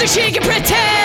mother, she can pretend.